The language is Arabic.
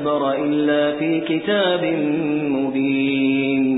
أكبر إلا في كتاب مبين.